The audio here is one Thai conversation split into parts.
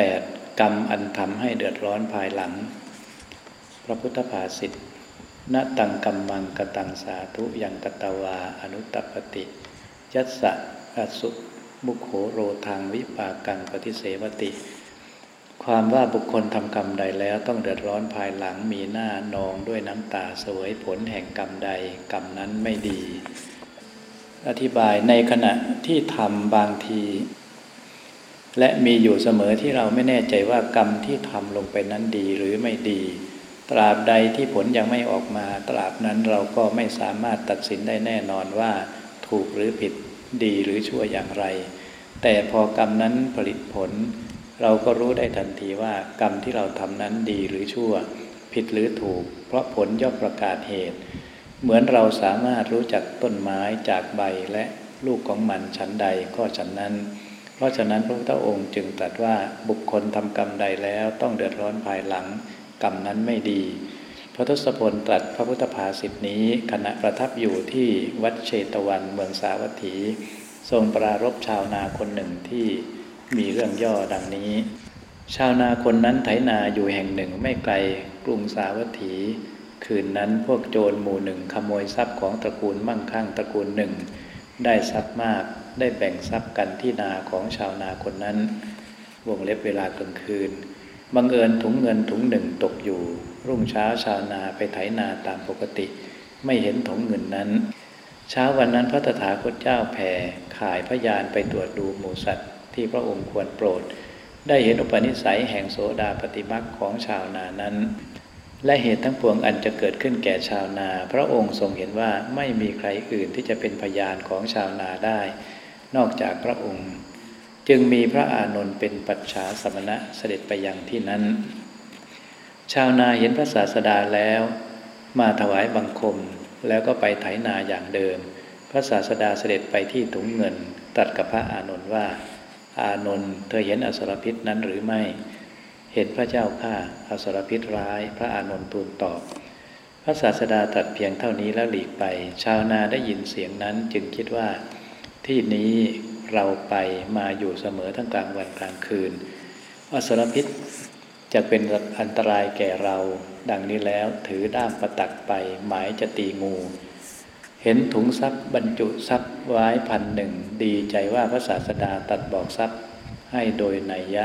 8. กรรมอันทำให้เดือดร้อนภายหลัง พระพุทธภาษิตนตังกัมมังกตังสาธุยังกตวาอนุตตปฏิ ยัสสะอสุบุคโขโรทางวิปากังปฏิเสวติ ความว่าบุคคลทำกรรมใดแล้วต้องเดือดร้อนภายหลังมีหน้านองด้วยน้ำตาสวยผลแห่งกรรมใดกรรมนั้นไม่ดี อธิบายในขณะที่ทำบางที และมีอยู่เสมอที่เราไม่แน่ใจว่ากรรมที่ทำลงไปนั้นดีหรือไม่ดี ตราบใดที่ผลยังไม่ออกมา ตราบนั้นเราก็ไม่สามารถตัดสินได้แน่นอนว่า ถูกหรือผิดดีหรือชั่วอย่างไร แต่พอกรรมนั้นผลิตผล เราก็รู้ได้ทันทีว่ากรรมที่เราทำนั้นดีหรือชั่ว ผิดหรือถูก เพราะผลย่อมประกาศเหตุ เหมือนเราสามารถรู้จักต้นไม้จากใบและลูกของมันชั้นใดก็ฉันนั้น เพราะฉะนั้นพระพุทธองค์จึงตรัสว่าบุคคลทำกรรมใดแล้วต้องเดือดร้อนภายหลังกรรมนั้นไม่ดี พระทศพลตรัสพระพุทธภาษิตนี้ขณะประทับอยู่ที่วัดเชตวันเมืองสาวัตถี ทรงปรารบชาวนาคนหนึ่งที่มีเรื่องย่อดังนี้ ชาวนาคนนั้นไถนาอยู่แห่งหนึ่งไม่ไกลกรุงสาวัตถี คืนนั้นพวกโจรหมู่หนึ่งขโมยทรัพย์ของตระกูลมั่งคั่งตระกูลหนึ่ง ได้ทรัพย์มาก ได้แบ่งทรัพย์กันที่นาของชาวนาคนนั้น วงเล็บเวลากลางคืน บังเอิญถุงเงินถุงหนึ่งตกอยู่ รุ่งเช้าชาวนาไปไถนาตามปกติ ไม่เห็นถุงเงินนั้น เช้าวันนั้นพระตถาคตเจ้าแผ่ขายพยานไปตรวจดูหมูสัตว์ ที่พระองค์ควรโปรด ได้เห็นอุปนิสัยแห่งโสดาปฏิมักของชาวนานั้นและเหตุทั้งปวงอันจะเกิดขึ้นแก่ชาวนา พระองค์ทรงเห็นว่าไม่มีใครอื่นที่จะเป็นพยานของชาวนาได้ นอกจากพระองค์ จึงมีพระอานนท์เป็นปัจฉาสมณะเสด็จไปยังที่นั้น ชาวนาเห็นพระศาสดาแล้ว มาถวายบังคมแล้วก็ไปไถนาอย่างเดิม พระศาสดาเสด็จไปที่ถุงเงินตรัสกับพระอานนท์ว่า อานนท์เธอเห็นอสรพิษนั้นหรือไม่ เห็นพระเจ้าข้าอสรพิษร้าย พระอานนท์ทูลตอบพระศาสดาตรัสเพียงเท่านี้แล้วหลีกไป ชาวนาได้ยินเสียงนั้นจึงคิดว่า ที่นี้เราไปมาอยู่เสมอทั้งกลางวันกลางคืนอสรพิษจะเป็นอันตรายแก่เรา ดังนี้แล้วถือด้ามประตักไปหมายจะตีงู เห็นถุงทรัพย์บรรจุทรัพย์ไว้พันหนึ่ง ดีใจว่าพระศาสดาตัดบอกทรัพย์ให้โดยนัยยะ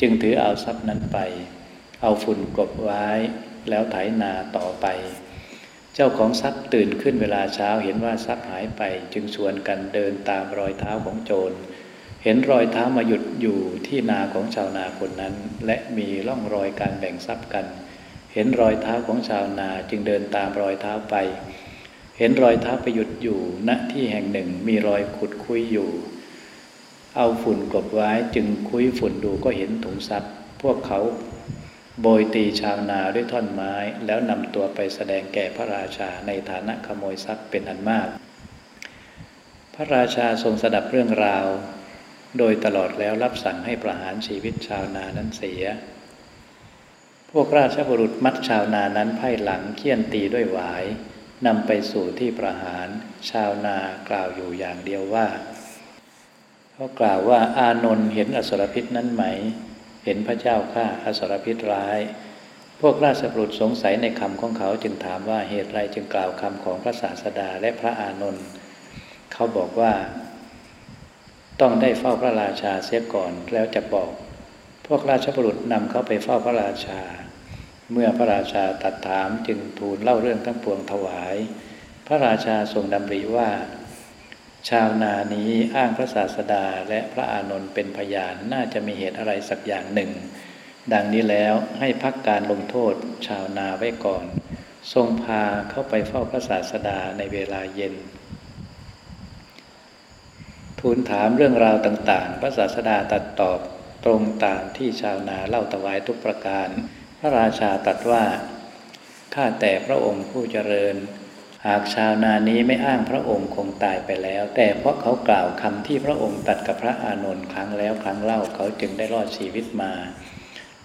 จึงถือเอาทรัพย์นั้นไป เอาฝุ่นกลบไว้แล้วไถนาต่อไป เจ้าของทรัพย์ตื่นขึ้นเวลาเช้าเห็นว่าทรัพย์หายไปจึงชวนกันเดินตามรอยเท้าของโจร เห็นรอยเท้ามาหยุดอยู่ที่นาของชาวนาคนนั้น และมีร่องรอยการแบ่งทรัพย์กัน เห็นรอยเท้าของชาวนาจึงเดินตามรอยเท้าไป เห็นรอยเท้าไปหยุดอยู่ณที่แห่งหนึ่งมีรอยขุดคุยอยู่ เอาฝุ่นกลบไว้จึงคุยฝุ่นดูก็เห็นถุงทรัพย์ พวกเขา โบยตีชาวนาด้วยท่อนไม้ แล้วนำตัวไปแสดงแก่พระราชาในฐานะขโมยทรัพย์เป็นอันมาก พระราชาทรงสดับเรื่องราว โดยตลอดแล้วรับสั่งให้ประหารชีวิตชาวนานั้นเสีย พวกราชบุรุษมัดชาวนานั้นไพ่หลังเคี่ยนตีด้วยหวายนำไปสู่ที่ประหาร ชาวนากล่าวอยู่อย่างเดียวว่า เขากล่าวว่าอานนท์เห็นอสรพิษนั้นไหม เห็นพระเจ้าข้าอสรพิษร้าย พวกราชบุรุษสงสัยในคำของเขาจึงถามว่าเหตุไรจึงกล่าวคำของพระศาสดาและพระอานนท์เขาบอกว่า ต้องได้เฝ้าพระราชาเสียก่อนแล้วจะบอก พวกราชบุรุษนำเขาไปเฝ้าพระราชา เมื่อพระราชาตัดถามจึงทูลเล่าเรื่องทั้งปวงถวาย พระราชาทรงดำริว่า ชาวนานี้อ้างพระศาสดาและพระอานนท์เป็นพยานน่าจะมีเหตุอะไรสักอย่างหนึ่ง ดังนี้แล้วให้พักการลงโทษชาวนาไว้ก่อน ทรงพาเข้าไปเฝ้าพระศาสดาในเวลาเย็น ทูลถามเรื่องราวต่างๆ พระศาสดาตัดตอบตรงตามที่ชาวนาเล่าถวายทุกประการ พระราชาตรัสว่า ข้าแต่พระองค์ผู้เจริญ หากชาวนานี้ไม่อ้างพระองค์คงตายไปแล้ว แต่เพราะเขากล่าวคำที่พระองค์ตัดกับพระอานนท์ครั้งแล้วครั้งเล่าเขาจึงได้รอดชีวิตมา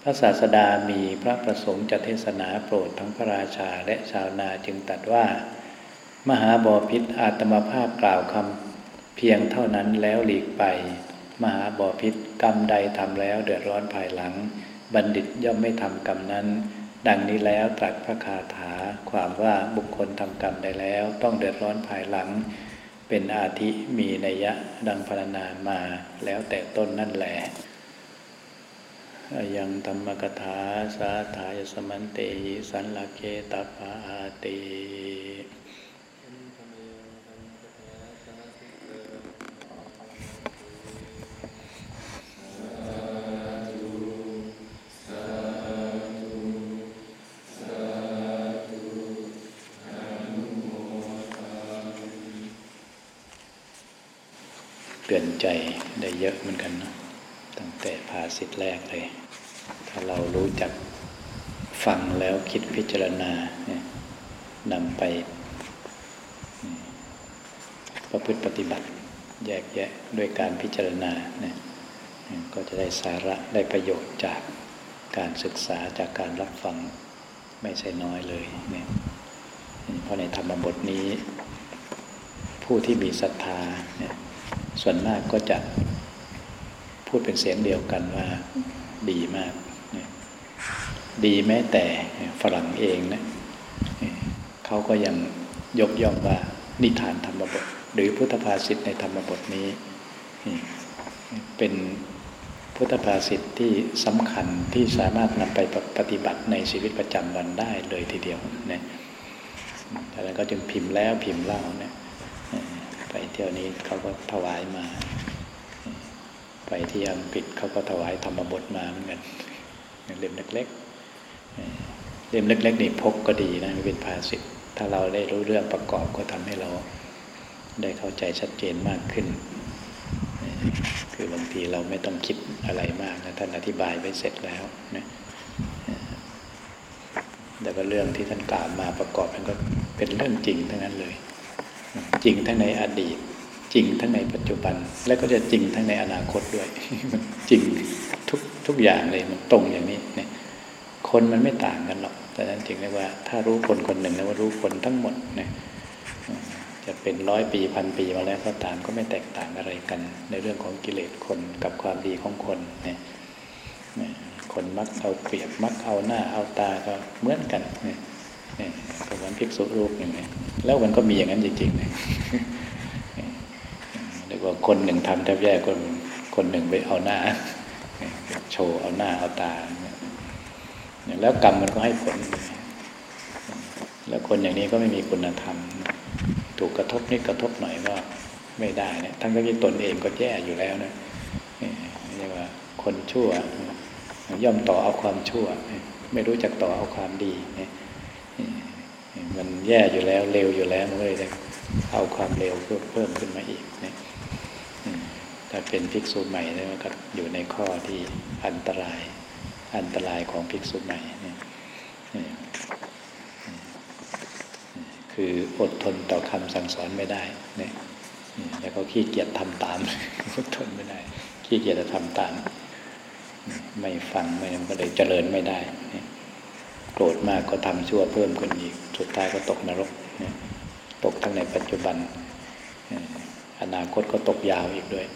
พระศาสดามีพระประสงค์จะเทศนาโปรดทั้งพระราชาและชาวนาจึงตัดว่า มหาบอพิษอาตมาภาพกล่าวคำเพียงเท่านั้นแล้วหลีกไป มหาบอพิษกรรมใดทำแล้วเดือดร้อนภายหลัง บัณฑิตย่อมไม่ทำกรรมนั้น ดังนี้แล้วตรัสพระคาถาความว่าบุคคลทำกรรมได้แล้ว ต้องเดือดร้อนภายหลัง เป็นอาทิมีนัยะดังพรรณนามาแล้วแต่ต้นนั่นแหละยังธรรมกถาสาธายสมันเต สันลเกตปาติ เปลี่ยนใจได้เยอะเหมือนกันนะตั้งแต่ภาสิทธิแรกเลย ถ้าเรารู้จักฟังแล้วคิดพิจารณานำไปประพฤติปฏิบัติ แยกแยะด้วยการพิจารณาเนี่ยก็จะได้สาระได้ประโยชน์จากการศึกษาจากการรับฟังไม่ใช่น้อยเลยเนี่ยเพราะในธรรมบทนี้ ผู้ที่มีศรัทธาเนี่ย ส่วนมากก็จะพูดเป็นเสียงเดียวกันว่าดีมาก ดีแม้แต่ฝรั่งเองนะเขาก็ยังยกย่องว่านิทานธรรมบท หรือพุทธภาษิตในธรรมบทนี้ เป็นพุทธภาษิตที่สำคัญที่สามารถนำไปปฏิบัติในชีวิตประจำวันได้เลยทีเดียวนะดังนั้นก็จึงพิมพ์แล้วพิมพ์เล่าเนี่ย ไปเที่ยวนี้เขาก็ถวายมา ไปที่อังกฤษเขาก็ถวายธรรมบทมาเหมือนกันเล่มเล็กๆเล่มเล็กๆนี่พกก็ดีนะเป็นภาษิตถ้าเราได้รู้เรื่องประกอบก็ทำให้เราได้เข้าใจชัดเจนมากขึ้น คือบางทีเราไม่ต้องคิดอะไรมากนะท่านอธิบายไปเสร็จแล้วนะแต่ก็เรื่องที่ท่านกล่าวมาประกอบมันก็เป็นเรื่องจริงทั้งนั้นเลย จริงทั้งในอดีต จริงทั้งในปัจจุบัน และก็จะจริงทั้งในอนาคตด้วย มันจริงทุกทุกอย่างเลยมันตรงอย่างนี้เนี่ยคนมันไม่ต่างกันหรอกแต่นั้นจริงเรียกว่าถ้ารู้คนคนหนึ่งแล้วว่ารู้คนทั้งหมดเนี่ยจะเป็นร้อยปีพันปีมาแล้วก็ตามก็ไม่แตกต่างอะไรกัน ในเรื่องของกิเลสคนกับความดีของคนเนี่ยคนมักเอาเปรียบมักเอาหน้าเอาตาก็เหมือนกันเนี่ย เนี่ยเหมือนภิกษุรูปอย่งนี้แล้วมันก็มีอย่างนั้นจริงๆเลยเรียกว่าคนหนึ่งทำแทบแย่คนคนหนึ่งไปเอาหน้า โชว์เอาหน้าเอาตาแล้วกรรมมันก็ให้ผล แล้วคนอย่างนี้ก็ไม่มีคุณธรรม ถูกกระทบนิดกระทบหน่อยก็ไม่ได้นะทั้งที่ตนเองก็แย่อยู่แล้วนะเรียกว่าคนชั่ว ย่อมต่อเอาความชั่ว ไม่รู้จักต่อเอาความดี มันแย่อยู่แล้วเร็วอยู่แล้วมันเลยเอาความเร็วเพิ่มเพิ่มขึ้นมาอีกนะถ้าเป็นภิกษุใหม่แล้วก็อยู่ในข้อที่อันตรายอันตรายของภิกษุใหม่นี่คืออดทนต่อคำสั่งสอนไม่ได้เนี่ยแล้วก็ขี้เกียจทำตามอดทนไม่ได้ ขี้เกียจจะทำตาม ไม่ฟังไม่ก็เลยเจริญไม่ได้โกรธมากก็ทำชั่วเพิ่มขึ้นอีก สุดท้ายก็ตกนรกตกทั้งในปัจจุบัน อนาคตก็ตกยาวอีกด้วย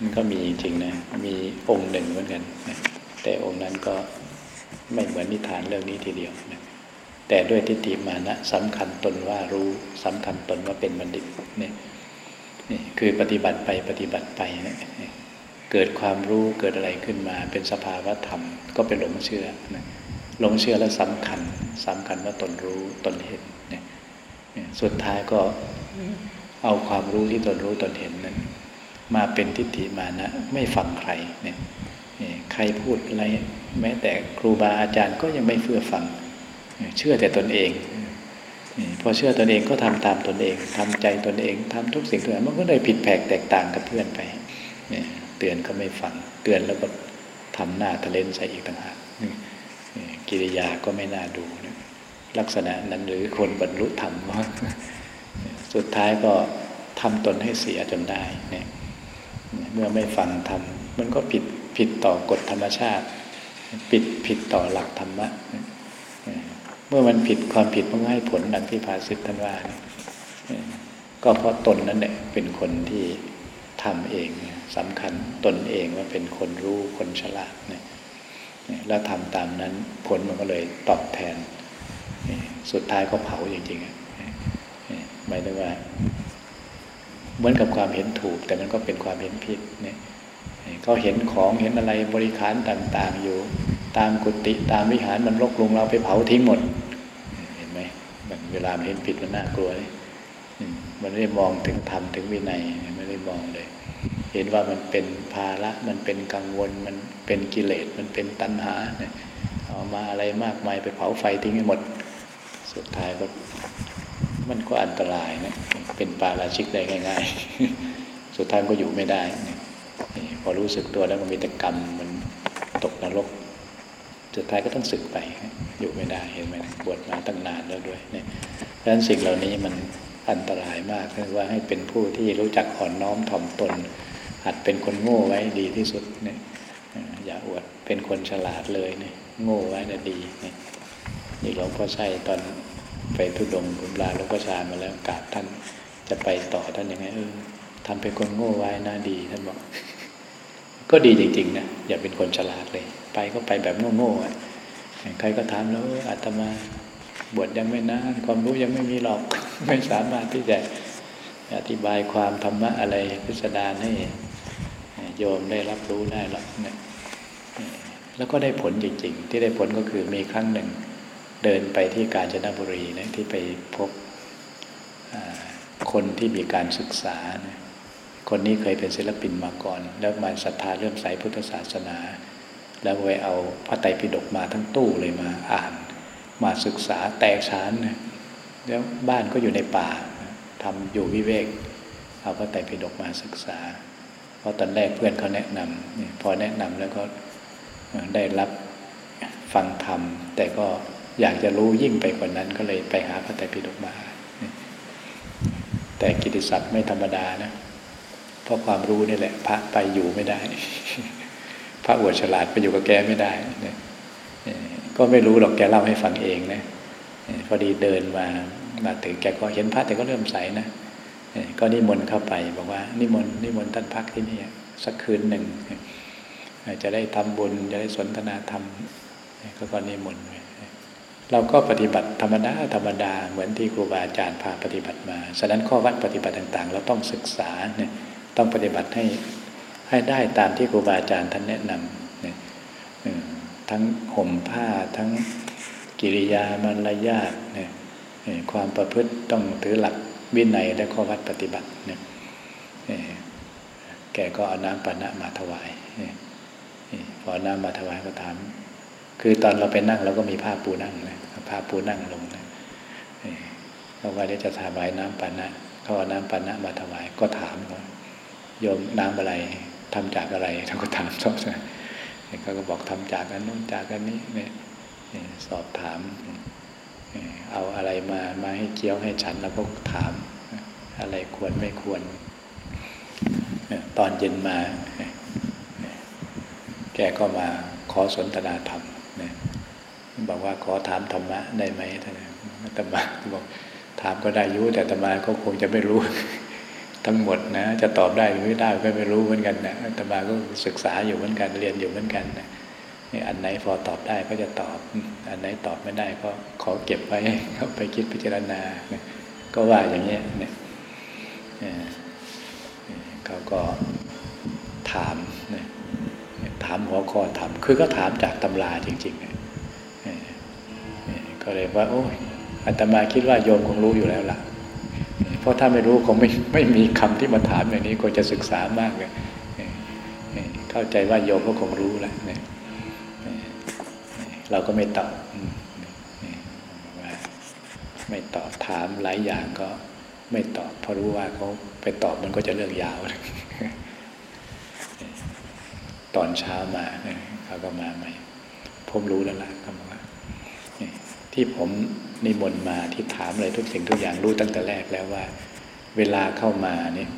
มันก็มีจริงนะ มีองค์หนึ่งเหมือนกันแต่องค์นั้นก็ไม่เหมือนนิทานเรื่องนี้ทีเดียวนะแต่ด้วยทิฏฐิมานะสำคัญตนว่ารู้สำคัญตนว่าเป็นบัณฑิตนี่นี่คือปฏิบัติไปปฏิบัติไปนะ เกิดความรู้เกิดอะไรขึ้นมา เป็นสภาวะธรรม ก็เป็นหลงเชื่อนะหลงเชื่อแล้วสำคัญสำคัญว่าตนรู้ตนเห็นเนี่ยสุดท้ายก็เอาความรู้ที่ตนรู้ตนเห็นนั้น มาเป็นทิฏฐิมานะ ไม่ฟังใครเนี่ยใครพูดอะไรแม้แต่ครูบาอาจารย์ก็ยังไม่เฟื่อฟัง เชื่อแต่ตนเองพอเชื่อตนเองก็ทำตามตนเองทำใจตนเองทำทุกสิ่งทุกอย่างมันก็เลยผิดแผกแตกต่างกับเพื่อนไป เตือนก็ไม่ฟัง เตือนแล้วก็ทำหน้าทะเลนใส่อีกต่างหากกิริยาก็ไม่น่าดู ลักษณะนั้นหรือคนบรรลุธรรมว่าสุดท้ายก็ทำตนให้เสียจนได้เนี่ยเมื่อไม่ฟังทำมันก็ผิดผิดต่อกฎธรรมชาติ ผิดผิดต่อหลักธรรมะเมื่อมันผิดความผิดมันก็ให้ผลดังที่ภาษิตท่านว่าก็เพราะตนนั่นแหละเป็นคนที่ ทำเองสำคัญตนเองว่าเป็นคนรู้คนฉลาดเนี่ยแล้วทำตามนั้นผลมันก็เลยตอบแทน สุดท้ายก็เผาจริงๆหมายถึงว่า เหมือนกับความเห็นถูก แต่มันก็เป็นความเห็นผิดเนี่ยเขาเห็นของเห็นอะไรบริการต่าง ๆ อยู่ ตามกุฏิตามวิหารมันรกลุงเราไปเผาทิ้งหมด เห็นไหมเวลามันเห็นผิดมันน่ากลัวเลยมันไม่ได้มองถึงธรรมถึงวินัยไม่ได้มองเลย เห็นว่ามันเป็นภาระมันเป็นกังวลมันเป็นกิเลสมันเป็นตัณหาเนี่ยเอามาอะไรมากมายไปเผาไฟทิ้งให้หมด สุดท้ายก็มันก็อันตรายนะเป็นปาราชิกได้ง่าย ๆ สุดท้ายก็อยู่ไม่ได้พอรู้สึกตัวแล้วมันมีแต่กรรมมันตกนรกสุดท้ายก็ต้องสึกไป อยู่ไม่ได้เห็นไหมบวชมาตั้งนานแล้วด้วยเนี่ยเพราะฉะนั้นสิ่งเหล่านี้มันอันตรายมากคือว่าให้เป็นผู้ที่รู้จักอ่อนน้อมถ่อมตน หัดเป็นคนโง่ไว้ดีที่สุดเนี่ยอย่าอวดเป็นคนฉลาดเลยเนี่ยโง่ไว้น่ะดีเนี่ยนี่หลวงพ่อใช่ตอนไปทุดงคุมลาหลวงพ่อชามาแล้วกราบท่านจะไปต่อท่านยังไงเออทำเป็นคนโง่ไว้น่าดีท่านบอก ก็ดีจริง ๆ นะอย่าเป็นคนฉลาดเลย ไปก็ไปแบบโง่ๆอะใครก็ถามแล้วอาตมาบวชยังไม่นานความรู้ยังไม่มีหรอก ไม่สามารถที่จะอธิบายความธรรมะอะไรพิสดารให้ โยมได้รับรู้ได้หรอกเนี่ยแล้วก็ได้ผลจริงๆ ที่ได้ผลก็คือมีครั้งหนึ่งเดินไปที่กาญจนบุรีนะที่ไปพบคนที่มีการศึกษานะคนนี้เคยเป็นศิลปินมาก่อน แล้วมาศรัทธาเริ่มใสพุทธศาสนา แล้วไปเอาพระไตรปิฎกมาทั้งตู้เลยมาอ่าน มาศึกษาแตกฉานนะแล้วบ้านก็อยู่ในป่าทำอยู่วิเวก เอาพระไตรปิฎกมาศึกษา ราะตอนแรกเพื่อนเขาแนะนำพอแนะนำแล้วก็ได้รับฟังธรรม แต่ก็อยากจะรู้ยิ่งไปกว่านั้น ก็เลยไปหาพระไตรปิฎกมา แต่กิติศัพท์ไม่ธรรมดานะ เพราะความรู้นี่แหละ พระไปอยู่ไม่ได้ พระอวดฉลาดไปอยู่กับแกไม่ได้ก็ไม่รู้หรอกแกเล่าให้ฟังเองนะพอดีเดินมามาถึงแกก็เห็นพระแต่ก็เริ่มใสนะ ก็นิมนต์เข้าไป บอกว่านิมนต์นิมนต์ท่านพักที่นี่สักคืนหนึ่งจะได้ทำบุญจะได้สนทนาธรรมก็ก็นิมนต์เราก็ปฏิบัติธรรมดาธรรมดาเหมือนที่ครูบาอาจารย์พาปฏิบัติมาฉะนั้นข้อวัดปฏิบัติต่างๆ เราต้องศึกษาเนี่ยต้องปฏิบัติให้ให้ได้ตามที่ครูบาอาจารย์ท่านแนะนำเนี่ยทั้งห่มผ้าทั้งกิริยามารยาทเนี่ยความประพฤติต้องถือหลัก วินัยและข้อวัดปฏิบัติเนี่ยแกก็เอาน้ำปานะมาถวายพอน้ำมาถวายก็ถาม คือตอนเราไปนั่งเราก็มีผ้าปูนั่งนะผ้าปูนั่งลงนะเขาว่าได้จะถวายน้ำปานะเขาเอาน้ำปานะมาถวายก็ถามว่าโยมน้ำอะไรทำจากอะไรเขาก็ถามชอบเขาก็บอกทำจากอันนู้นจากอันนี้เนี่ยสอบถาม เอาอะไรมามาให้เคี้ยวให้ฉันแล้วก็ถาม อะไรควรไม่ควร ตอนเย็นมา แกก็มาขอสนทนาธรรมเนี่ยบอกว่าขอถามธรรมะได้ไหมท่านธรรมะบอกถามก็ได้ยุแต่ธรรมะก็คงจะไม่รู้ ทั้งหมดนะ จะตอบได้หรือไม่ได้ก็ไม่รู้เหมือนกันนะอาตมาก็ศึกษาอยู่เหมือนกันเรียนอยู่เหมือนกันนะ อันไหนพอตอบได้ก็จะตอบ อันไหนตอบไม่ได้ก็ขอเก็บไว้เขาไปคิดพิจารณา ก็ว่าอย่างนี้เนี่ยเขาก็ถามถามหัวข้อถาม คือก็ถามจากตำราจริงๆก็เลยว่า โอ้ยอาตมาคิดว่าโยมคงรู้อยู่แล้วล่ะราะถ้าไม่รู้คงไม่ไม่มีคำที่มาถามอย่างนี้ก็จะศึกษามากเลยเข้าใจว่าโยมก็คงรู้แล้วเนี่ย เราก็ไม่ตอบไม่ตอบถามหลายอย่างก็ไม่ตอบเพราะรู้ว่าเขาไปตอบมันก็จะเรื่องยาว ตอนเช้ามาเขาก็มาใหม่ผมรู้แล้วล่ะเขาบอกว่าที่ผมนิมนต์มาที่ถามอะไรทุกสิ่งทุกอย่างรู้ตั้งแต่แรกแล้วว่า เวลาเข้ามาเนี่ย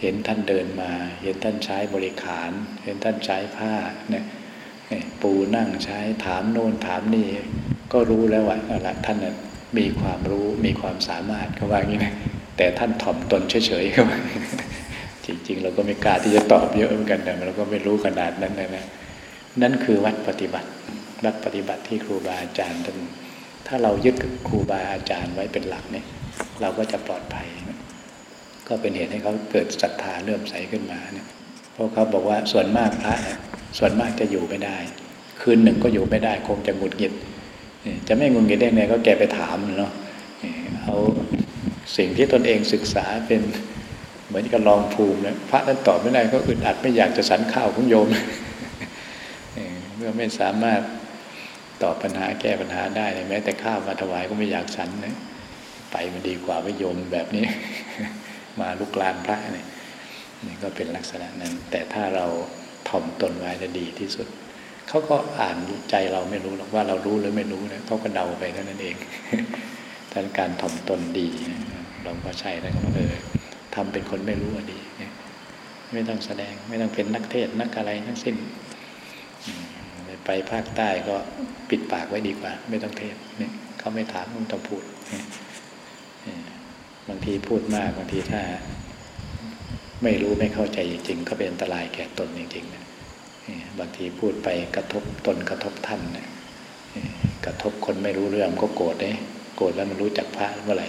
เห็นท่านเดินมา เห็นท่านใช้บริขาร เห็นท่านใช้ผ้าเนี่ย ปูนั่งใช้ถามโน่นถามนี่ ก็รู้แล้วว่าอะไรท่านมีความรู้มีความสามารถเขาว่าอย่างนี้นะแต่ท่านถ่อมตนเฉยๆครับจริงๆ เราก็ไม่กล้าที่จะตอบเยอะเหมือนกันแต่เราก็ไม่รู้ขนาดนั้นนะนั่นคือวัดปฏิบัติ วัดปฏิบัติที่ครูบาอาจารย์ท่านถ้าเรายึดครูบาอาจารย์ไว้เป็นหลักเนี่ย เราก็จะปลอดภัย ก็เป็นเหตุให้เขาเกิดศรัทธาเลื่อมใสขึ้นมาเนี่ย เพราะเขาบอกว่าส่วนมากพระส่วนมากจะอยู่ไม่ได้ คืนหนึ่งก็อยู่ไม่ได้ คงจะหงุดหงิดจะไม่งุนงิดได้ไงก็แกไปถามเนาะเอาสิ่งที่ตนเองศึกษาเป็นเหมือนกับลองภูมิเลยพระท่านตอบไม่ได้ก็อึดอัดไม่อยากจะสันข้าวของโยมเมื่อไม่สามารถตอบปัญหาแก้ปัญหาได้แม้แต่ข้าวมาถวายก็ไม่อยากฉันนะไปมันดีกว่าไม่โยมแบบนี้ มาลุกลานพระเนี่ย นี่ก็เป็นลักษณะนั้น แต่ถ้าเราถ่อมตนไว้จะดีที่สุด เขาก็อ่านใจเราไม่รู้หรอกว่าเรารู้หรือไม่รู้นะเขาก็เดาไปเท่านั้นเองท่านการถ่อมตนดีเราก็ใช่แล้วก็เออทำเป็นคนไม่รู้ดีไม่ต้องแสดงไม่ต้องเป็นนักเทศนักอะไรทั้งสิ้นไปภาคใต้ก็ปิดปากไว้ดีกว่า ไม่ต้องเทศเนี่ยเขาไม่ถามไม่ต้องพูดบางทีพูดมากบางทีถ้า ไม่รู้ไม่เข้าใจจริง ๆ ก็เป็นอันตรายแก่ตนจริงๆนะบางทีพูดไปกระทบตนกระทบท่านนะกระทบคนไม่รู้เรื่องก็โกรธเลยโกรธแล้วมันรู้จักพระเมื่อไหร่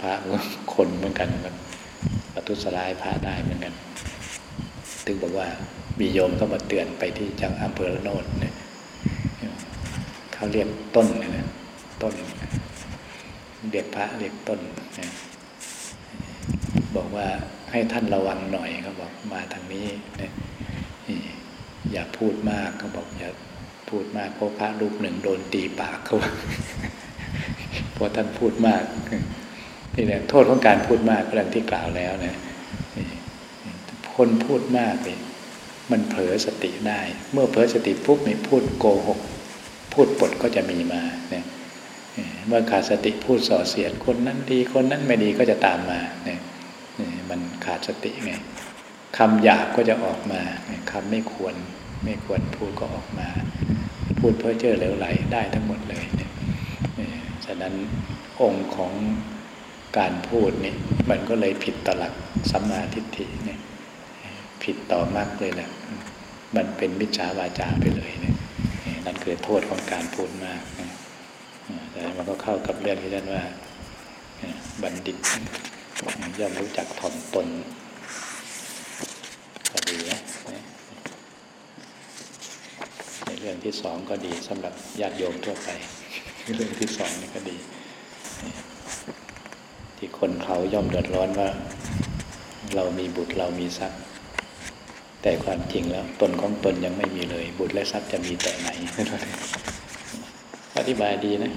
พระคนเหมือนกันมันปทุษร้ายพระได้เหมือนกัน ถึงบอกว่ามีโยมก็มาเตือนไปที่จังอำเภอโนดเนี่ยเขาเรียกต้นนะต้นเรียกพระเรียกต้นนะบอกว่า ให้ท่านระวังหน่อยเขาบอกมาทางนี้นะอย่าพูดมากเขาบอกอย่าพูดมากเพราะพระรูปหนึ่งโดนตีปากเขาเพราะท่านพูดมากนี่แหละโทษของการพูดมากเรื่องที่กล่าวแล้วนะคนพูดมากเนี่ยมันเผลอสติได้ เมื่อเผลอสติปุ๊บนี่พูดโกหก พูดปดก็จะมีมาเนี่ยเมื่อขาดสติพูดส่อเสียดคนนั้นดีคนนั้นไม่ดีก็จะตามมาเน ขาดสติไงคำหยาบก็จะออกมาคำไม่ควรไม่ควรพูดก็ออกมา พูดเพ้อเจ้อเหลวไหลได้ทั้งหมดเลยเนี่ยฉะนั้นองค์ของการพูดนี่มันก็เลยผิดต่อหลักสัมมาทิฏฐิเนี่ยผิดต่อมากเลยแหละมันเป็นมิจฉาวาจาไปเลยเนี่ยนั่นคือโทษของการพูดมากแต่มันก็เข้ากับเรื่องที่ท่านว่าบัณฑิต ย่อมรู้จักถ่อมตนก็ดีนะในเรื่องที่สองก็ดีสำหรับญาติโยมทั่วไป เรื่องที่สองนี่ก็ดี ที่คนเขาย่อมเดือดร้อนว่า เรามีบุตรเรามีทรัพย์แต่ความจริงแล้วตนของตนยังไม่มีเลย บุตรและทรัพย์จะมีแต่ไหนอธิบายดีนะ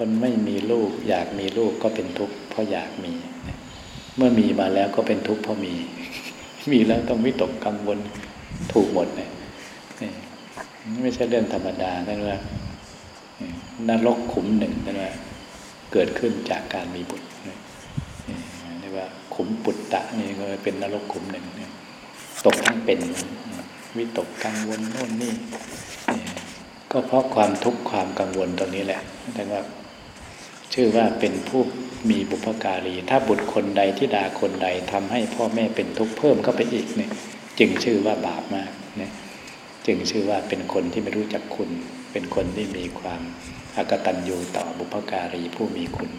คนไม่มีลูก อยากมีลูกก็เป็นทุกข์เพราะอยากมี เมื่อมีมาแล้วก็เป็นทุกข์เพราะมี มีแล้วต้องวิตกกังวลถูกหมดเนี่ยไม่ใช่เรื่องธรรมดานั่นว่านรกขุมหนึ่งนั่นว่าเกิดขึ้นจากการมีบุตรว่าขุมปุตตะนี่ก็เป็นนรกขุมหนึ่งตกทั้งเป็นวิตกกังวลโน่นนี่ก็เพราะความทุกข์ความกังวลตรงนี้แหละแต่ว่า ชื่อว่าเป็นผู้มีบุพการี ถ้าบุตรคนใดที่ด่าคนใดทำให้พ่อแม่เป็นทุกข์เพิ่มเข้าไปอีกเนี่ย จึงชื่อว่าบาปมากเนี่ยจึงชื่อว่าเป็นคนที่ไม่รู้จักคุณ เป็นคนที่มีความอกตัญญูต่อบุพการีผู้มีคุณ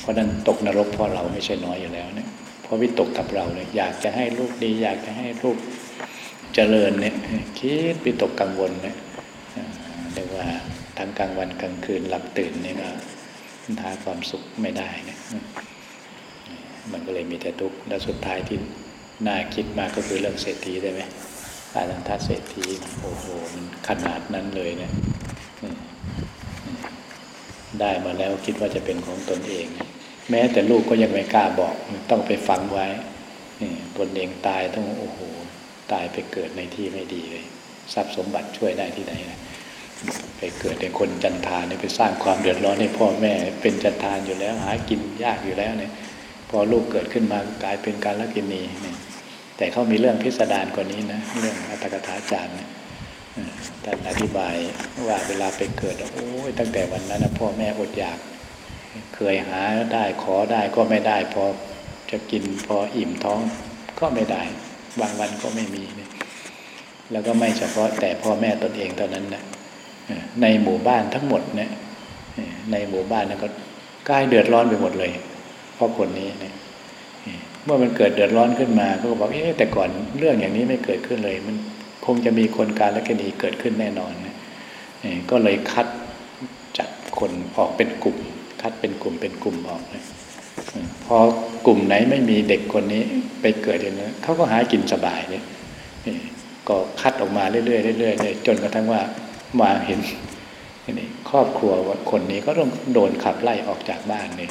เพราะนั้นตกนรกเพราะเราไม่ใช่น้อยอยู่แล้วเนี่ยเพราะวิตกกับเราเลยอยากจะให้ลูกดี อยากจะให้ลูกเจริญเนี่ยคิดวิตกกังวลเนี่ยเรียกว่าทั้งกลางวันกลางคืนหลับตื่นเนี่ก็ หาความสุขไม่ได้เนี่ยมันก็เลยมีแต่ทุกข์แล้วสุดท้ายที่น่าคิดมากก็คือเรื่องเศรษฐีได้ไหมอาลังทัศเศรษฐีโอ้โหมันขนาดนั้นเลยเนี่ยได้มาแล้วคิดว่าจะเป็นของตนเอง แม้แต่ลูกก็ยังไม่กล้าบอกต้องไปฝังไว้ตนเองตายต้องโอ้โห ตายไปเกิดในที่ไม่ดีเลย ทรัพย์สมบัติช่วยได้ที่ไหนนะ ไปเกิดในคนจันทานเนี่ยไปสร้างความเดือดร้อนให้พ่อแม่ เป็นจันทานอยู่แล้ว หากินยากอยู่แล้วเนี่ย พอลูกเกิดขึ้นมากลายเป็นการละกินีเนี่ยแต่เขามีเรื่องพิสดารกว่านี้นะเรื่องอัตถกถาจารย์เนี่ยท่านอธิบายว่าเวลาไปเกิดโอ้ยตั้งแต่วันนั้นนะพ่อแม่อดอยาก เคยหาได้ขอได้ก็ไม่ได้ พอจะกินพออิ่มท้องก็ไม่ได้ บางวันก็ไม่มี แล้วก็ไม่เฉพาะแต่พ่อแม่ตนเองเท่านั้นนะ ในหมู่บ้านทั้งหมดเนี่ยในหมู่บ้านนั้นก็กายเดือดร้อนไปหมดเลย เพราะคนนี้เนี่ยเมื่อมันเกิดเดือดร้อนขึ้นมาก็บอกเอ๊ะแต่ก่อนเรื่องอย่างนี้ไม่เกิดขึ้นเลย มันคงจะมีคนการและกณีเกิดขึ้นแน่นอนนะก็เลยคัดจัดคนออกเป็นกลุ่ม คัดเป็นกลุ่มเป็นกลุ่มออกนะพอกลุ่มไหนไม่มีเด็กคนนี้ไปเกิดอย่างนี้เขาก็หากินสบายเนี่ยก็คัดออกมาเรื่อยๆเรื่อยๆจนกระทั่งว่า มาเห็นนี่ครอบครัวคนนี้ก็ต้องโดนขับไล่ออกจากบ้านนี่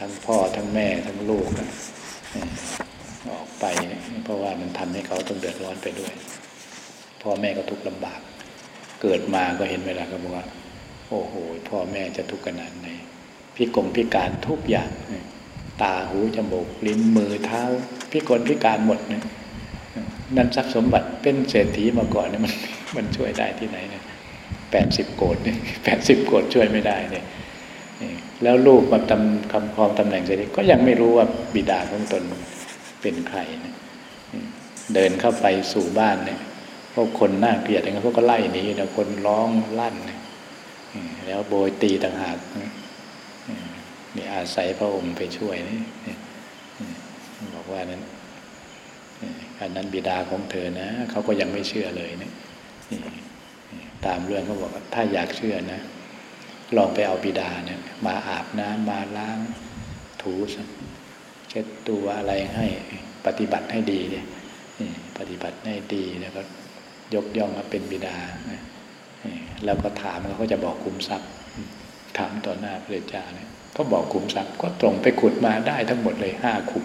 ทั้งพ่อทั้งแม่ทั้งลูกออกไปเพราะว่ามันทำให้เขาต้องเดือดร้อนไปด้วย พ่อแม่ก็ทุกข์ลำบาก เกิดมาก็เห็นเวลาก็บอกว่า โอ้โหพ่อแม่จะทุกข์ขนาดไหนพิกงพิการทุกอย่าง ตาหูจมูกลิ้นมือเท้าพิกลพิการหมดนี่นั่นทรัพย์สมบัติเป็นเศรษฐีมาก่อนเนี่ยมัน มันช่วยได้ที่ไหนเนี่ยแปดสิบโกดเนี่ยแปดสิบโกดช่วยไม่ได้เนี่ยแล้วลูกมาตำคำครองตำแหน่งเศรษฐีก็ยังไม่รู้ว่าบิดาของตนเป็นใครนะเดินเข้าไปสู่บ้านเนี่ยพวกคนน่าเกลียดอย่างนั้นพวกก็ไล่หนีแต่คนร้องลั่นแล้วโบยตีต่างหากนี่อาศัยพระองค์ไปช่วยนี่บอกว่านั้นอันนั้นบิดาของเธอนะเขาก็ยังไม่เชื่อเลยเนะ ตามเรื่องเขาบอกถ้าอยากเชื่อนะ ลองไปเอาบิดาเนี่ย มาอาบน้ำมาล้าง ถูเช็ดตัวอะไรให้ปฏิบัติให้ดีเนี่ยปฏิบัติให้ดีแล้วก็ยกย่องมาเป็นบิดาแล้วก็ถามเขาจะบอกคุมทรัพย์ถามต่อหน้าพระเจ้าเนี่ยก็บอกคุมทรัพย์ก็ตรงไปขุดมาได้ทั้งหมดเลยห้าขุม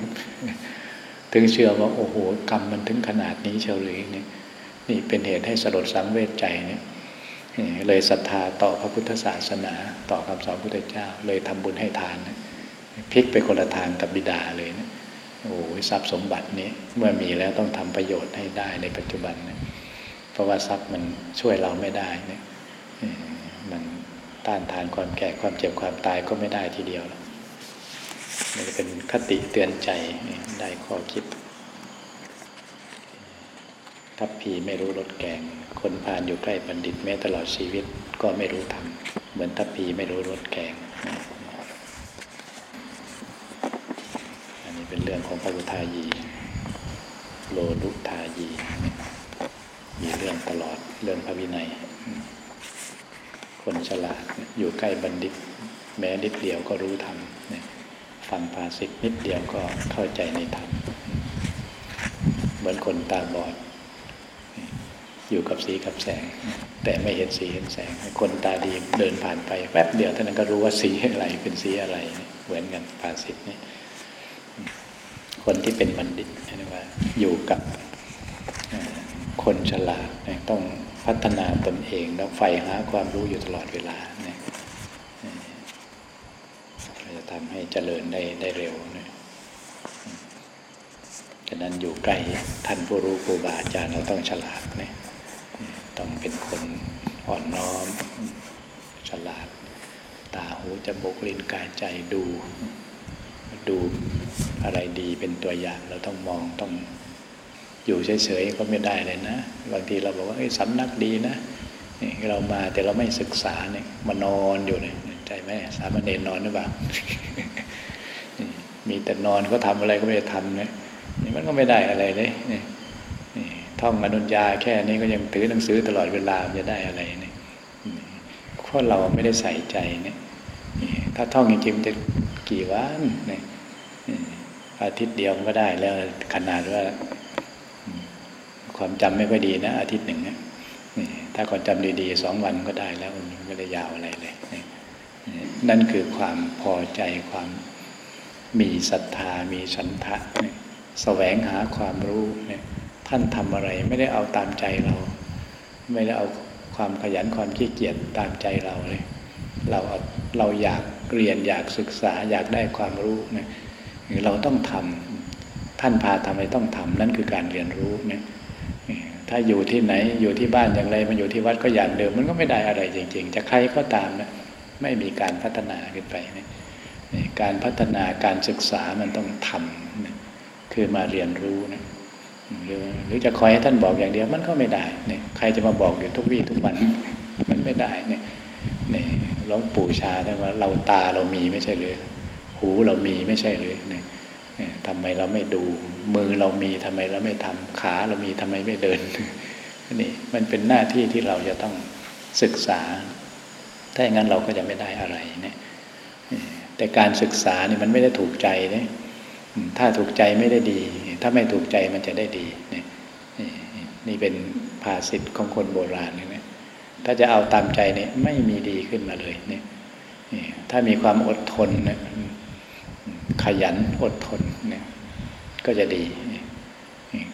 ถึงเชื่อว่าโอ้โห กรรมมันถึงขนาดนี้เชียวหรือ นี่เป็นเหตุให้สลดสังเวชใจเนี่ยเลยศรัทธาต่อพระพุทธศาสนา ต่อคำสอนพระพุทธเจ้า เลยทำบุญให้ทานนะพลิกไปคนละทางกับบิดาเลยนะโอ้ยทรัพย์สมบัตินี้เมื่อมีแล้วต้องทำประโยชน์ให้ได้ในปัจจุบันนะเพราะว่าทรัพย์มันช่วยเราไม่ได้นะมันต้านทานความแก่ความเจ็บความตายก็ไม่ได้ทีเดียวนี่เป็นคติเตือนใจได้ข้อคิด ทัพพีไม่รู้รสแกง คนผ่านอยู่ใกล้บัณฑิตแม้ตลอดชีวิตก็ไม่รู้ทำเหมือนทัพพีไม่รู้รสแกง อันนี้เป็นเรื่องของพระุทายี โลลุทายี มีเรื่องตลอดเรื่องพระวินัย คนฉลาดอยู่ใกล้บัณฑิต แม้นิดเดียวก็รู้ธรรมฟังภาษิตนิดเดียวก็เข้าใจในธรรมเหมือนคนตาบอด อยู่กับสีกับแสง แต่ไม่เห็นสีเห็นแสง คนตาดีเดินผ่านไปแวบเดียวท่านั้นก็รู้ว่าสีอะไรเป็นสีอะไร เหมือนกันภาษิตนี่คนที่เป็นบัณฑิตนะว่า อยู่กับคนฉลาดต้องพัฒนาตนเองแล้วใฝ่หาความรู้อยู่ตลอดเวลาเนี่ยจะทำให้เจริญได้ได้เร็วนะฉะนั้นอยู่ใกล้ท่านผู้รู้ครูบาอาจารย์เราต้องฉลาดนะต้อง เป็นคนอ่อนน้อม ฉลาด ตาหูจมูกลิ้นกายใจดู ดูอะไรดีเป็นตัวอย่างเราต้องมองต้องอยู่เฉยๆก็ไม่ได้เลยนะบางทีเราบอกว่าสำนักดีนะนี่เรามาแต่เราไม่ศึกษาเนี่ยมานอนอยู่เนี่ยใจไหมสามเณรนอนหรือเปล่ามีแต่นอนเขาทาอะไรก็ไม่ได้ทำเนี่ยนี่มันก็ไม่ได้อะไรเลยนี่ ท่องอนุญญาแค่นี้ก็ยังถือหนังสือตลอดเวลาจะได้อะไรเนี่ยเพราะเราไม่ได้ใส่ใจเนี่ยถ้าท่องจริงๆจะกี่วันเนี่ยอาทิตย์เดียวก็ได้แล้วขนาดว่า ความจำไม่ค่อยดีนะ อาทิตย์หนึ่งเนี่ยถ้าความจำดีๆสองวันก็ได้แล้วมันไม่ได้ยาวอะไรเลยนั่นคือความพอใจความมีศรัทธามีฉันทะแสวงหาความรู้เนี่ย ท่านทำอะไร ไม่ได้เอาตามใจเรา ไม่ได้เอาความขยันความขี้เกียจตามใจเราเลย เราเราอยากเรียนอยากศึกษาอยากได้ความรู้เนี่ยเราต้องทำท่านพาทำอะไรต้องทำนั่นคือการเรียนรู้เนี่ยถ้าอยู่ที่ไหนอยู่ที่บ้านอย่างไรมาอยู่ที่วัดก็อย่างเดิมมันก็ไม่ได้อะไรจริง ๆ จะใครก็ตามนะไม่มีการพัฒนาขึ้นไปนะการพัฒนาการศึกษามันต้องทำนะคือมาเรียนรู้นะ หรือหรือจะคอยให้ท่านบอกอย่างเดียวมันก็ไม่ได้เนี่ยใครจะมาบอกอยู่ทุกวี่ทุกวันมันไม่ได้เนี่ยเนี่ยหลวงปู่ชาท่านว่าเราตาเรามีไม่ใช่หรือหูเรามีไม่ใช่หรือเนี่ยทำไมเราไม่ดู มือเรามีทำไมเราไม่ทำขาเรามีทำไมไม่เดินนี่มันเป็นหน้าที่ที่เราจะต้องศึกษา ถ้าอย่างนั้นเราก็จะไม่ได้อะไรเนี่ยแต่การศึกษานี่มันไม่ได้ถูกใจเนี่ยถ้าถูกใจไม่ได้ดี ถ้าไม่ถูกใจมันจะได้ดีเนี่ยนี่เป็นภาษิตของคนโบราณเนี่ยถ้าจะเอาตามใจเนี่ยไม่มีดีขึ้นมาเลยเนี่ยถ้ามีความอดทนเนี่ยขยันอดทนเนี่ยก็จะดี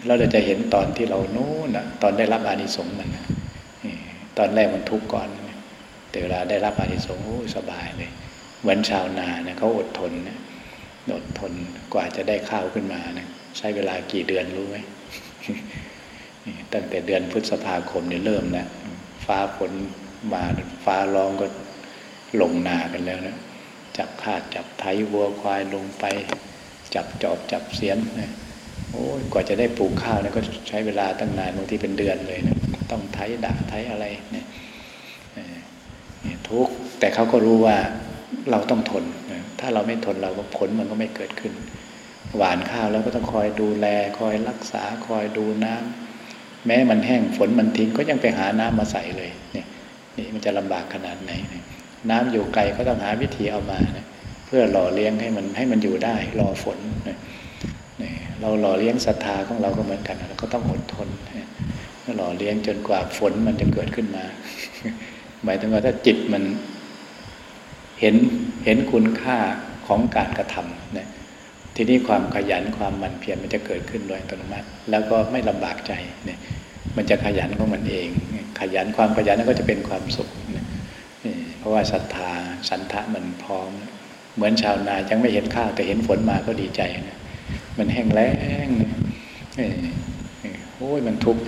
เราจะเห็นตอนที่เราโน้นตอนได้รับอานิสงส์มันตอนแรกมันทุกข์ก่อน แต่เวลาได้รับอานิสงส์สบายเลย เหมือนชาวนาเนี่ยเขาอดทนเนี่ย อดทนกว่าจะได้ข้าวขึ้นมานี่ยใช้เวลากี่เดือนรู้ไหมตั้งแต่เดือนพฤษภาคมเนี่ยเริ่มแล้วฟ้าฝนมาฟ้าร้องก็ลงนากันแล้วนะจับคาดจับไถวัวควายลงไป จับจอบจับเสียมนะโอ้ยกว่าจะได้ปลูกข้าวนะก็ใช้เวลาตั้งนานบางทีเป็นเดือนเลยนะต้องไถด่าไถอะไรเนี่ยทุกแต่เขาก็รู้ว่าเราต้องทน ถ้าเราไม่ทนเราก็ผลมันก็ไม่เกิดขึ้น หวานข้าวแล้วก็ต้องคอยดูแล คอยรักษาคอยดูน้ำแม้มันแห้งฝนมันทิ้งก็ยังไปหาน้ำมาใส่เลยนี่นี่มันจะลำบากขนาดไหน น้ำอยู่ไกลก็ต้องหาวิธีเอามานะเพื่อหล่อเลี้ยงให้มันให้มันอยู่ได้รอฝนนะเราหล่อเลี้ยงศรัทธาของเราก็เหมือนกันเราก็ต้องอดทนหล่อเลี้ยงจนกว่าฝนมันจะเกิดขึ้นมา หมายถึงว่าถ้าจิตมัน เห็นเห็นคุณค่าของการกระทำเนี่ยทีนี้ความขยันความมันเพียรมันจะเกิดขึ้นโดยอัตโนมัติ แล้วก็ไม่ลำบากใจเนี่ยมันจะขยันของมันเอง ขยันความขยันนั้นก็จะเป็นความสุขเนี่ยเพราะว่าศรัทธาสันทะมันพร้อม เหมือนชาวนายังไม่เห็นข้าวแต่เห็นฝนมาก็ดีใจนะมันแห้งแล้งโอ้ยมันทุกข์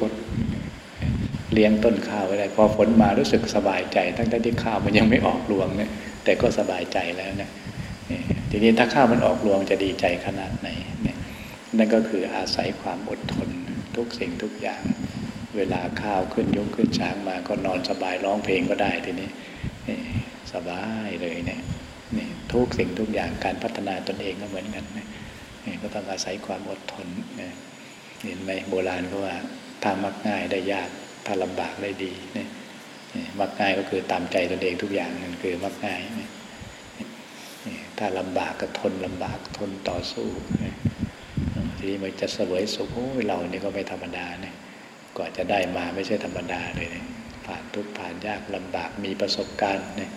เลี้ยงต้นข้าวไว้ได้พอฝนมารู้สึกสบายใจ ทั้งที่ข้าวมันยังไม่ออกรวงเนี่ย แต่ก็สบายใจแล้วนะทีนี้ถ้าข้าวมันออกรวงจะดีใจขนาดไหนเนี่ยนั่นก็คืออาศัยความอดทนทุกสิ่งทุกอย่าง เวลาข้าวขึ้นยกขึ้นช้างมาก็นอนสบายร้องเพลงก็ได้ทีนี้สบายเลยเนี่ยนี่ทุกสิ่งทุกอย่างการพัฒนาตนเองก็เหมือนกันนี่ก็ต้องอาศัยความอดทนเห็นไหมโบราณก็ว่าถ้ามักง่ายได้ยากถ้าลำบากได้ดีเนี่ย มักง่ายก็คือตามใจตนเองทุกอย่างนั่นคือมักง่าย ถ้าลำบากก็ทนลำบากทนต่อสู้ทีนี้มันจะเสวยสุขโอ้ยเรานี่ก็ไม่ธรรมดาเนี่ยกว่าจะได้มาไม่ใช่ธรรมดาเลยผ่านทุกผ่านยากลำบากมีประสบการณ์เนี่ย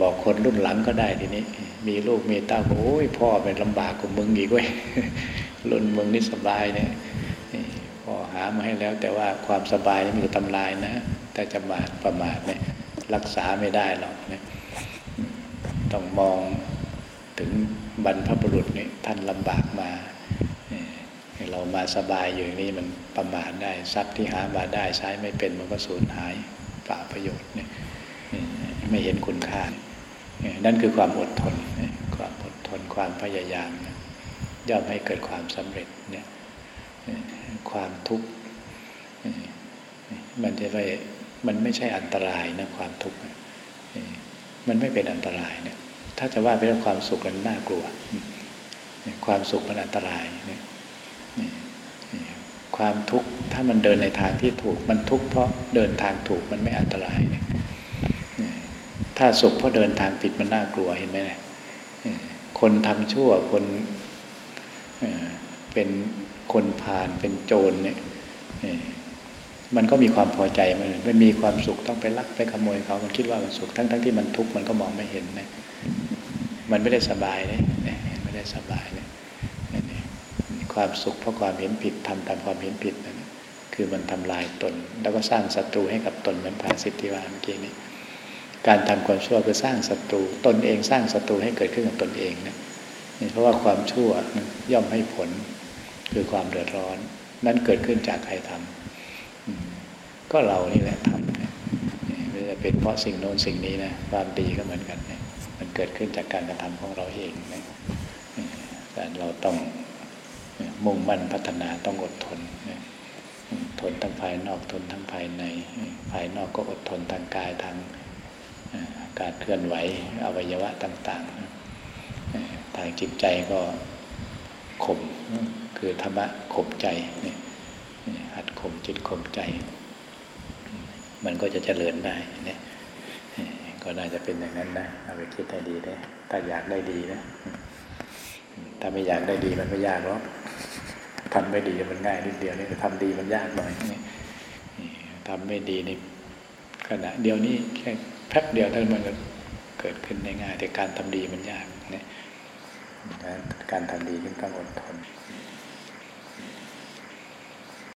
บอกคนรุ่นหลังก็ได้ทีนี้ มีลูกมีเต้าโอ้ยพ่อเป็นลำบากกว่ามึงอีกเว้ยรุ่นมึงนี่สบายเนี่ยพ่อหามาให้แล้ว แต่ว่าความสบายนี่มันจะทำลายนะ ถ้าจะมาประมาทเนี่ยรักษาไม่ได้หรอกเนี่ยต้องมองถึงบรรพบุรุษนี่ท่านลำบากมาเรามาสบายอยู่อย่างนี้มันประมาทได้ทรัพย์ที่หามาได้ใช้ไม่เป็นมันก็สูญหายเปล่าประโยชน์เนี่ยไม่เห็นคุณค่า นั่นคือความอดทน ความอดทนความพยายามย่อมให้เกิดความสำเร็จเนี่ยความทุกข์มันจะไป มันไม่ใช่อันตรายนะความทุกข์มันไม่เป็นอันตรายเนี่ยถ้าจะว่าเป็นความสุขมันน่ากลัว ความสุขมันอันตรายเนี่ยความทุกข์ถ้ามันเดินในทางที่ถูก มันทุกข์เพราะเดินทางถูกมันไม่อันตรายเนี่ยถ้าสุขเพราะเดินทางผิดมันน่ากลัวเห็นไหมเนี่ยคนทำชั่วคนเป็นคนผ่านเป็นโจรเนี่ย มันก็มีความพอใจมันไมันมีความสุขต้องไปลักไปขโมยเขา มันคิดว่ามันสุขทั้งทั้งที่มันทุกข์มันก็มองไม่เห็นนะมันไม่ได้สบายเลยไม่ได้สบายเลยความสุขเพราะความเห็นผิดทำตามความเห็นผิดนั่นคือมันทำลายตน แล้วก็สร้างศัตรูให้กับตนเหมือนภาสิทธิวาเมื่อกี้นี้ การทำความชั่วคือสร้างศัตรู ตนเองสร้างศัตรูให้เกิดขึ้นกับตนเองนะเพราะว่าความชั่วย่อมให้ผลคือความเดือดร้อน นั้นเกิดขึ้นจากใครทำ ก็เรานี่แหละทำไม่จะเป็นเพราะสิ่งโน้นสิ่งนี้นะความดีก็เหมือนกันนะมันเกิดขึ้นจากการกระทำของเราเองนะแต่เราต้องมุ่งมั่นพัฒนาต้องอดทนนะทนทั้งภายนอกทนทั้งภายใน ภายนอกก็อดทนทางกายทางการเคลื่อนไหวอวัยวะต่างๆ ทางจิตใจก็ข่มคือธรรมะข่มใจหัดข่มจิตข่มใจ มันก็จะเจริญได้เนี่ยก็น่าจะเป็นอย่างนั้นนะเอาไปคิดให้ดีได้ ถ้าอยากได้ดีนะ ถ้าไม่อยากได้ดีมันไม่ยากหรอกทำไม่ดีมันง่ายนิดเดียวนี่ทำดีมันยากหน่อยนี่ทำไม่ดีในขณะเดียวนี้แค่แป๊บเดียวท่านมันก็เกิดขึ้นได้ง่าย แต่การทำดีมันยากเนี่ยการทำดีจึงต้องอดทน